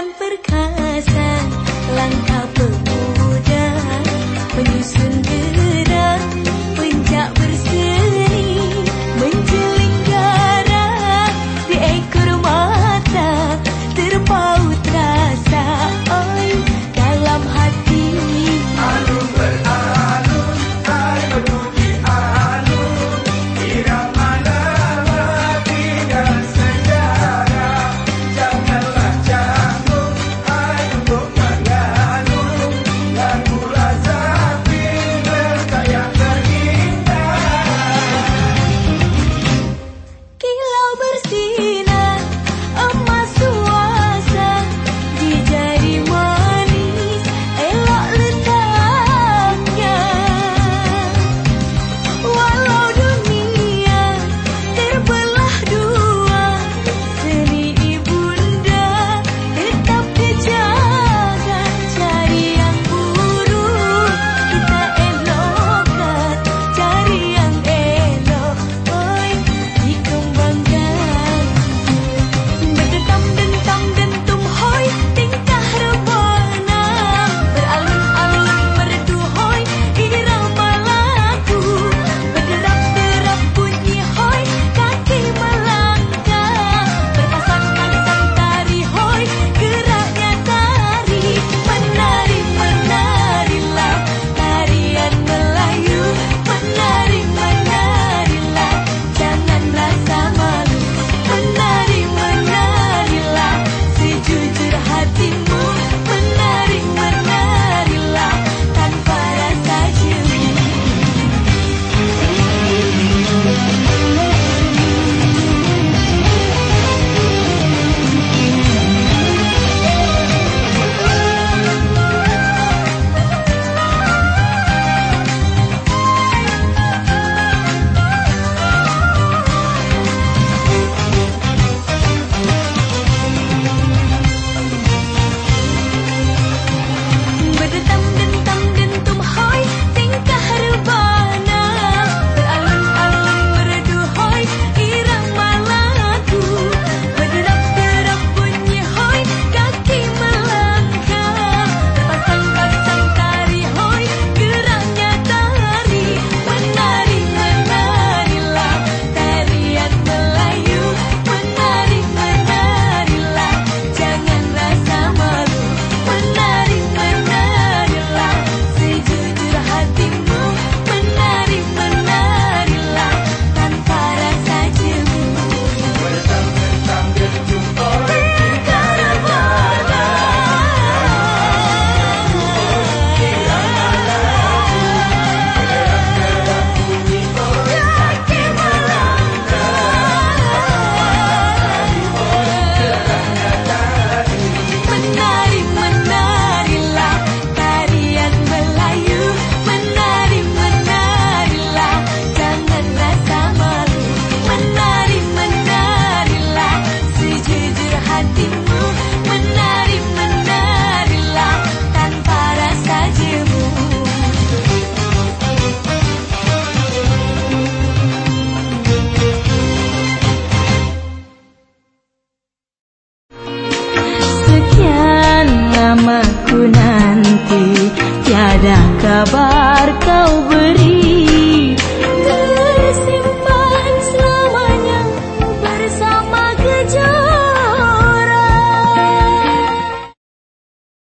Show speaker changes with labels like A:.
A: Ku nanti tiada kabar kau Bye.